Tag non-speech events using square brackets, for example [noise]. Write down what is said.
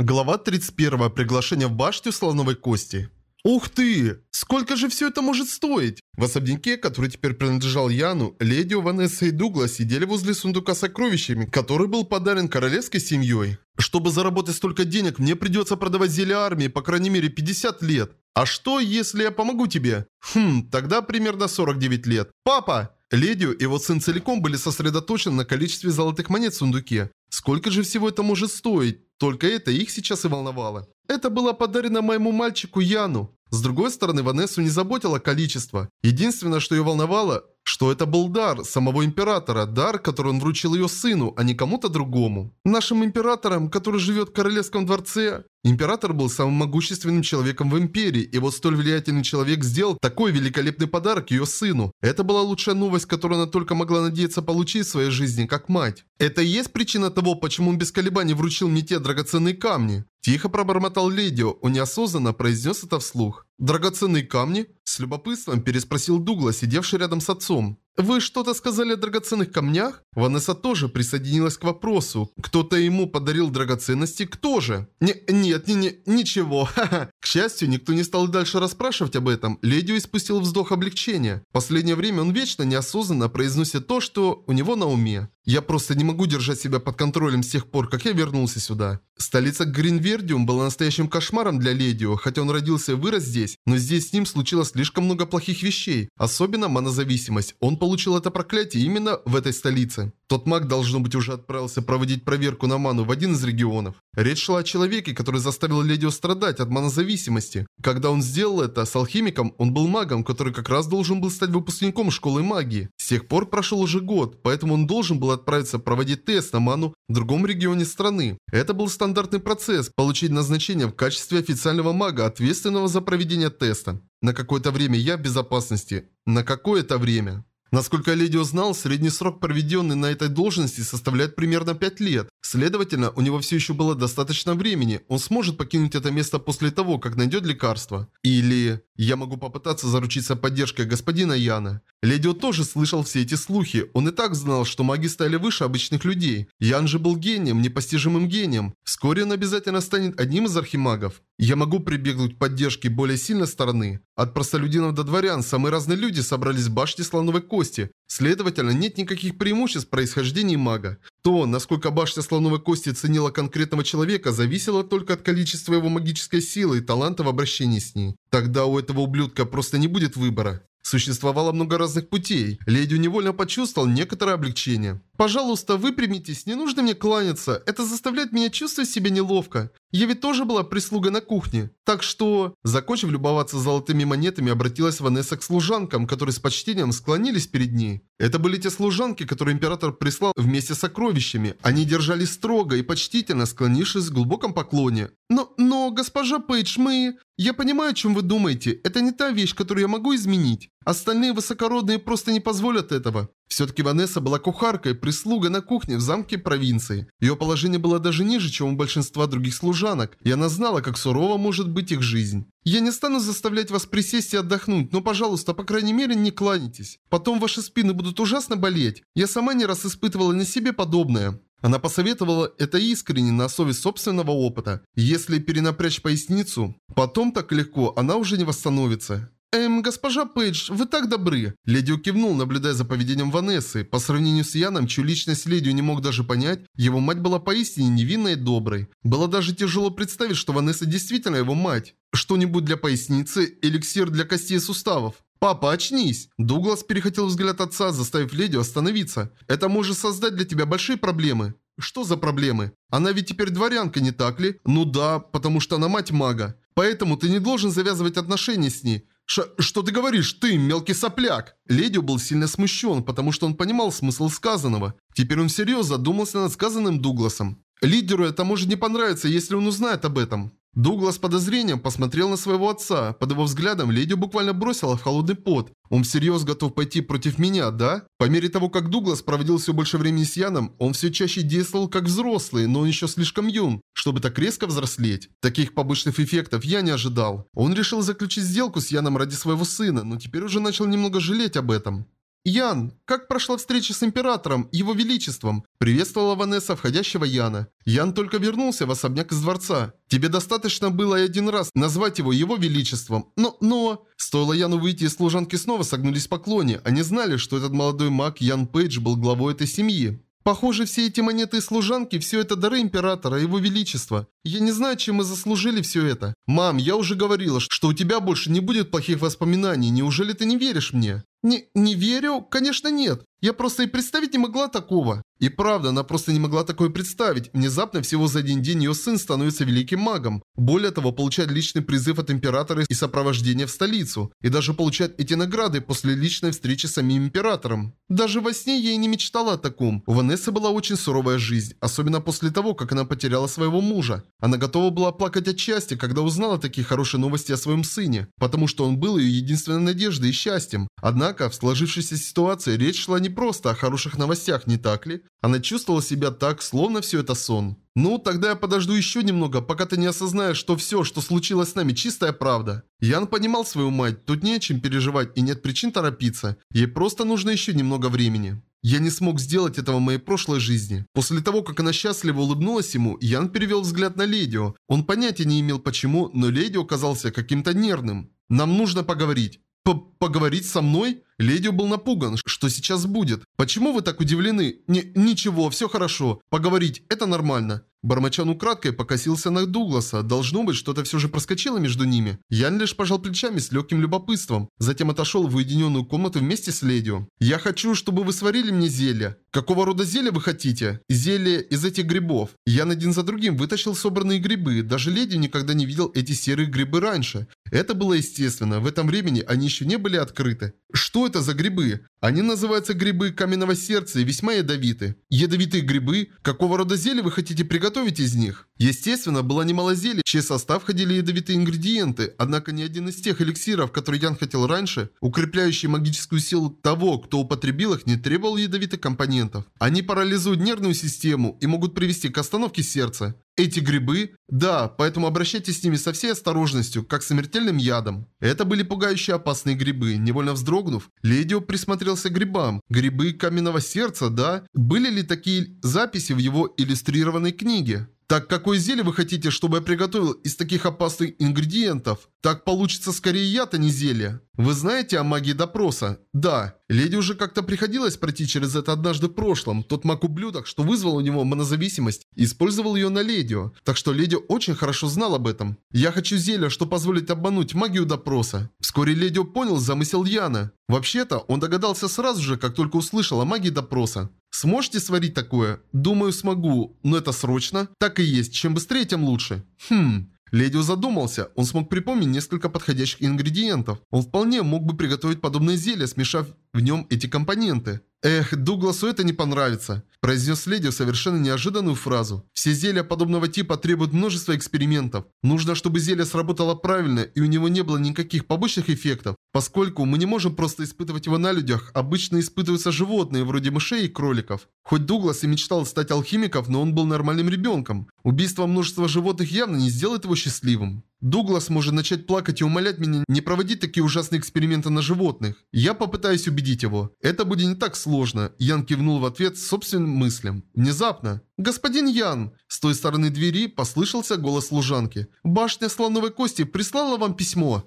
Глава 31. Приглашение в башню слоновой кости. Ух ты! Сколько же все это может стоить? В особняке, который теперь принадлежал Яну, леди Ванесса и Дуглас сидели возле сундука с сокровищами, который был подарен королевской семьей. Чтобы заработать столько денег, мне придется продавать зелье армии по крайней мере 50 лет. А что, если я помогу тебе? Хм, тогда примерно 49 лет. Папа! Ледио и его сын целиком были сосредоточены на количестве золотых монет в сундуке. Сколько же всего это может стоить? Только это их сейчас и волновало. Это было подарено моему мальчику Яну. С другой стороны, Ванессу не заботило количество. Единственное, что ее волновало, что это был дар самого императора, дар, который он вручил ее сыну, а не кому-то другому. Нашим императором, который живет в королевском дворце, Император был самым могущественным человеком в Империи, и вот столь влиятельный человек сделал такой великолепный подарок ее сыну. Это была лучшая новость, которую она только могла надеяться получить в своей жизни, как мать. Это и есть причина того, почему он без колебаний вручил мне те драгоценные камни. Тихо пробормотал Ледио, он неосознанно произнес это вслух. «Драгоценные камни?» С любопытством переспросил Дугла, сидевший рядом с отцом. «Вы что-то сказали о драгоценных камнях?» Ванесса тоже присоединилась к вопросу. Кто-то ему подарил драгоценности, кто же? Не, нет, не, не, ничего, [laughs] ха-ха. К счастью, никто не стал дальше расспрашивать об этом. Ледио испустил вздох облегчения. последнее время он вечно неосознанно произносит то, что у него на уме. Я просто не могу держать себя под контролем с тех пор, как я вернулся сюда. Столица Гринвердиум была настоящим кошмаром для Ледио, хотя он родился и вырос здесь, но здесь с ним случилось слишком много плохих вещей, особенно монозависимость. Он получил это проклятие именно в этой столице. Тот маг, должно быть, уже отправился проводить проверку на ману в один из регионов. Речь шла о человеке, который заставил Ледио страдать от монозависимости. Когда он сделал это с алхимиком, он был магом, который как раз должен был стать выпускником школы магии. С тех пор прошел уже год, поэтому он должен был отправиться проводить тест на ману в другом регионе страны. Это был стандартный процесс – получить назначение в качестве официального мага, ответственного за проведение теста. На какое-то время я в безопасности. На какое-то время. Насколько Леди узнал, средний срок, проведенный на этой должности, составляет примерно 5 лет. Следовательно, у него все еще было достаточно времени. Он сможет покинуть это место после того, как найдет лекарство. Или... Я могу попытаться заручиться поддержкой господина Яна. Ледио тоже слышал все эти слухи. Он и так знал, что маги стали выше обычных людей. Ян же был гением, непостижимым гением. Вскоре он обязательно станет одним из архимагов. Я могу прибегнуть к поддержке более сильной стороны. От простолюдинов до дворян самые разные люди собрались в башне слоновой кости. Следовательно, нет никаких преимуществ происхождения мага. То, насколько башня слоновой кости ценила конкретного человека, зависело только от количества его магической силы и таланта в обращении с ней. Тогда у этого ублюдка просто не будет выбора. Существовало много разных путей. Леди невольно почувствовал некоторое облегчение. «Пожалуйста, выпрямитесь, не нужно мне кланяться. Это заставляет меня чувствовать себя неловко. Я ведь тоже была прислугой на кухне. Так что...» Закончив любоваться золотыми монетами, обратилась Ванесса к служанкам, которые с почтением склонились перед ней. Это были те служанки, которые император прислал вместе с сокровищами. Они держались строго и почтительно, склонившись в глубоком поклоне. «Но, но, госпожа Пейдж, мы...» «Я понимаю, о чем вы думаете. Это не та вещь, которую я могу изменить. Остальные высокородные просто не позволят этого. Все-таки Ванесса была кухаркой, прислуга на кухне в замке провинции. Ее положение было даже ниже, чем у большинства других служанок, и она знала, как сурова может быть их жизнь. «Я не стану заставлять вас присесть и отдохнуть, но, пожалуйста, по крайней мере, не кланяйтесь. Потом ваши спины будут ужасно болеть. Я сама не раз испытывала на себе подобное». Она посоветовала это искренне на основе собственного опыта. Если перенапрячь поясницу, потом так легко она уже не восстановится. «Эм, госпожа Пейдж, вы так добры!» Леди кивнул, наблюдая за поведением Ванессы. По сравнению с Яном, чью личность Леди не мог даже понять, его мать была поистине невинной и доброй. Было даже тяжело представить, что Ванесса действительно его мать. Что-нибудь для поясницы, эликсир для костей и суставов. «Папа, очнись!» Дуглас перехотел взгляд отца, заставив леди остановиться. «Это может создать для тебя большие проблемы». «Что за проблемы? Она ведь теперь дворянка, не так ли?» «Ну да, потому что она мать мага. Поэтому ты не должен завязывать отношения с ней. Ш что ты говоришь, ты, мелкий сопляк?» Ледио был сильно смущен, потому что он понимал смысл сказанного. Теперь он всерьез задумался над сказанным Дугласом. Лидеру это может не понравиться, если он узнает об этом. Дуглас с подозрением посмотрел на своего отца. Под его взглядом леди буквально бросила в холодный пот. Он всерьез готов пойти против меня, да? По мере того, как Дуглас проводил все больше времени с Яном, он все чаще действовал как взрослый, но он еще слишком юн, чтобы так резко взрослеть. Таких побочных эффектов я не ожидал. Он решил заключить сделку с Яном ради своего сына, но теперь уже начал немного жалеть об этом. «Ян, как прошла встреча с Императором, Его Величеством?» Приветствовала Ванесса входящего Яна. Ян только вернулся в особняк из дворца. Тебе достаточно было и один раз назвать его Его Величеством. Но, но... Стоило Яну выйти из служанки снова согнулись в поклоне. Они знали, что этот молодой маг Ян Пейдж был главой этой семьи. Похоже, все эти монеты и служанки – все это дары Императора, Его Величества. Я не знаю, чем мы заслужили все это. Мам, я уже говорила, что у тебя больше не будет плохих воспоминаний. Неужели ты не веришь мне? Не, не верю? Конечно нет. Я просто и представить не могла такого. И правда, она просто не могла такое представить. Внезапно, всего за один день, ее сын становится великим магом. Более того, получает личный призыв от императора и сопровождение в столицу. И даже получает эти награды после личной встречи с самим императором. Даже во сне я и не мечтала о таком. У Ванессы была очень суровая жизнь. Особенно после того, как она потеряла своего мужа. Она готова была плакать от счастья, когда узнала такие хорошие новости о своем сыне. Потому что он был ее единственной надеждой и счастьем. Однако, в сложившейся ситуации речь шла не просто о хороших новостях, не так ли? Она чувствовала себя так, словно все это сон. «Ну, тогда я подожду еще немного, пока ты не осознаешь, что все, что случилось с нами, чистая правда». Ян понимал свою мать, тут не о чем переживать и нет причин торопиться. Ей просто нужно еще немного времени. Я не смог сделать этого в моей прошлой жизни. После того, как она счастливо улыбнулась ему, Ян перевел взгляд на Ледио. Он понятия не имел почему, но Ледио оказался каким-то нервным. «Нам нужно поговорить». П «Поговорить со мной?» Ледио был напуган, что сейчас будет. «Почему вы так удивлены?» Не, «Ничего, все хорошо. Поговорить – это нормально». Бармачан украдкой покосился на Дугласа. Должно быть, что-то все же проскочило между ними. Ян лишь пожал плечами с легким любопытством. Затем отошел в уединенную комнату вместе с Ледио. «Я хочу, чтобы вы сварили мне зелье». «Какого рода зелье вы хотите?» «Зелье из этих грибов». Ян один за другим вытащил собранные грибы. Даже Ледио никогда не видел эти серые грибы раньше. Это было естественно. В этом времени они еще не были открыты. Что это за грибы? Они называются грибы каменного сердца и весьма ядовиты. Ядовитые грибы? Какого рода зелье вы хотите приготовить из них? Естественно, было немало зелий, в чей состав входили ядовитые ингредиенты, однако ни один из тех эликсиров, которые Ян хотел раньше, укрепляющие магическую силу того, кто употребил их, не требовал ядовитых компонентов. Они парализуют нервную систему и могут привести к остановке сердца. Эти грибы? Да, поэтому обращайтесь с ними со всей осторожностью, как с смертельным ядом. Это были пугающие опасные грибы. Невольно вздрогнув, Ледио присмотрелся к грибам. Грибы каменного сердца, да? Были ли такие записи в его иллюстрированной книге? Так какое зелье вы хотите, чтобы я приготовил из таких опасных ингредиентов? Так получится скорее яд, а не зелье. Вы знаете о магии допроса? Да. Леди уже как-то приходилось пройти через это однажды в прошлом. Тот маг-ублюдок, что вызвал у него монозависимость, использовал ее на Ледио. Так что Леди очень хорошо знал об этом. Я хочу зелье, что позволит обмануть магию допроса. Вскоре Ледио понял замысел Яна. Вообще-то, он догадался сразу же, как только услышал о магии допроса. Сможете сварить такое? Думаю, смогу. Но это срочно? Так и есть. Чем быстрее, тем лучше. Хм... Ледио задумался. Он смог припомнить несколько подходящих ингредиентов. Он вполне мог бы приготовить подобное зелье, смешав в нем эти компоненты. «Эх, Дугласу это не понравится», – произнес Леди совершенно неожиданную фразу. «Все зелья подобного типа требуют множества экспериментов. Нужно, чтобы зелье сработало правильно и у него не было никаких побочных эффектов. Поскольку мы не можем просто испытывать его на людях, обычно испытываются животные, вроде мышей и кроликов. Хоть Дуглас и мечтал стать алхимиком, но он был нормальным ребенком. Убийство множества животных явно не сделает его счастливым. Дуглас может начать плакать и умолять меня не проводить такие ужасные эксперименты на животных. Я попытаюсь убедить его. Это будет не так сложно. Ян кивнул в ответ собственным мыслям. Внезапно. «Господин Ян!» С той стороны двери послышался голос служанки. «Башня слоновой кости прислала вам письмо».